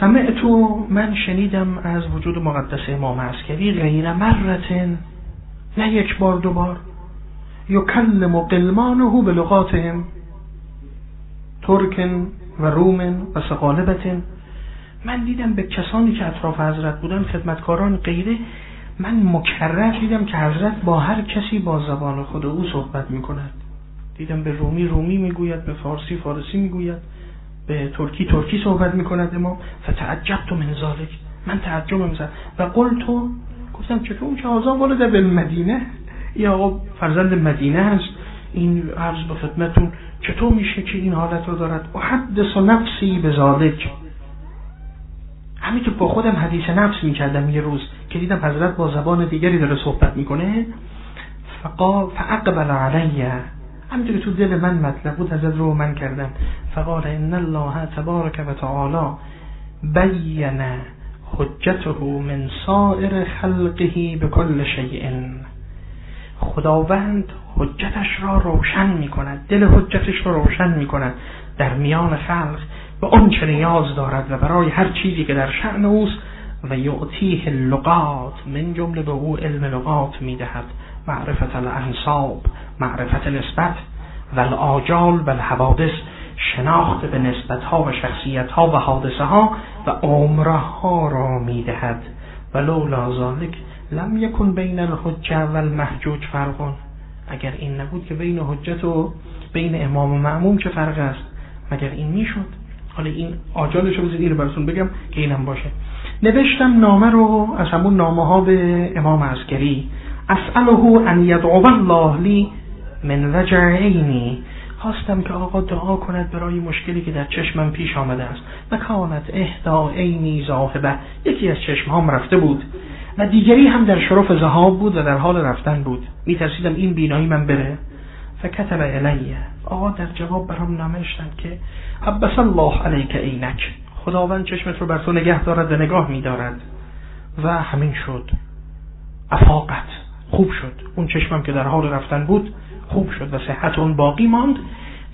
سمعتو من شنیدم از وجود مقدس امام عسکری غیر مرتن نه یک بار دو بار. یکلم قلمانه به لغاتهم ترکن و رومن و سقالبتن. من دیدم به کسانی که اطراف حضرت بودن خدمتکاران غیره. من مکرر دیدم که حضرت با هر کسی با زبان خود او صحبت می کند دیدم به رومی رومی می‌گوید به فارسی فارسی می‌گوید. به ترکی ترکی صحبت می‌کند امام. فتعجبت من ذالک من تعجبم زد و قلتو گفتم چطور اون که آزان ولده به مدینه؟ یا آقا فرزند مدینه هست. این عرض به خدمتون چطور میشه که این حالت رو دارد؟ و حدث و نفسی به ذالک همینطور با خودم حدیث نفس می‌کردم یه روز که دیدم حضرت با زبان دیگری داره صحبت می‌کنه. فقا فاقبل علیه. همینطور که تو دل من مطلب بود حضرت رو من کردم. فقال ان الله تبارک و تعالی بین حجته من سائر خلقه به کل شیء. خداوند حجتش را روشن می کند دل حجتش را روشن می کند در میان خلق به اون چه نیاز دارد و برای هر چیزی که در شأن اوست و یعطیه اللغات من جمله به او علم لغات می‌دهد. معرفت الانصاب معرفت نسبت و الآجال و الحوادث شناخت به نسبت ها و شخصیت ها و حادثه ها و عمره ها را می‌دهد. و لولا ذالک لم یکن بین الحجه و المحجوج فرقون. اگر این نبود که بین حجت و بین امام و معموم چه فرق است؟ مگر این می‌شد؟ حالا این آجالش رو بزید این رو براتون بگم که اینم باشه. نوشتم نامه رو از همون نامه ها به امام عسکری. اسأله ان یدعو الله لی من وجعینی خواستم که آقا دعا کند برای مشکلی که در چشمم پیش آمده است. و کانت اهدا عینی زاهبه یکی از چشمهام رفته بود و دیگری هم در شرف زهاب بود و در حال رفتن بود. میترسیدم این بینایی من بره. فکتب الیه آقا در جواب برام نمشتند که حبس الله علیک عینک. خداوند چشمت رو بر تو نگه دارد و نگاه میدارد و همین شد. افاقت. خوب شد. اون چشمم که در حال رفتن بود خوب شد و صحت اون باقی ماند.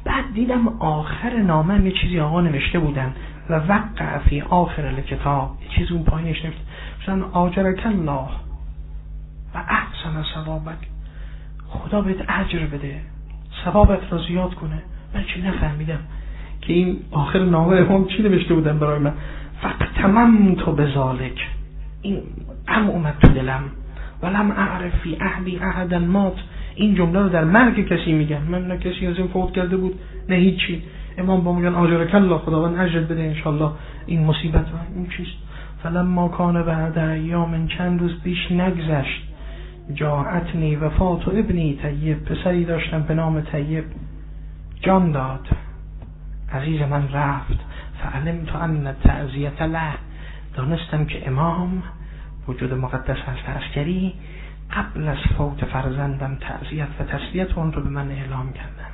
بعد دیدم آخر نامه یه چیزی آقا نوشته بودن و وقع فی آخر کتاب یه چیزی اون پایینش نوشته مثلا آجرک الله و احسن ثوابک. خدا بهت اجر بده ثوابت را زیاد کنه. من چی نفهمیدم که این آخر نامه امام چی نوشته بودن برای من؟ فقط تمام تو بزالک این هم اومد تو دلم. ولم اعرف فی اهلی احدا مات. این جمله رو در مرگ کسی میگن من نه کسی از این فوت کرده بود نه هیچی. امام با میگن آجر الله خداوند اجر بده انشالله این مصیبت رو این چیست؟ فلما کان بعد ایام چند روز بیش نگذشت. جاعتنی وفات و ابنی طیب. پسری داشتم به نام طیب. جان داد. عزیز من رفت. فعلم تو ان تعذیت له. دانستم که امام وجود مقدس هست عسکری. قبل از فوت فرزندم تعذیت و تسلیت اون رو به من اعلام کردن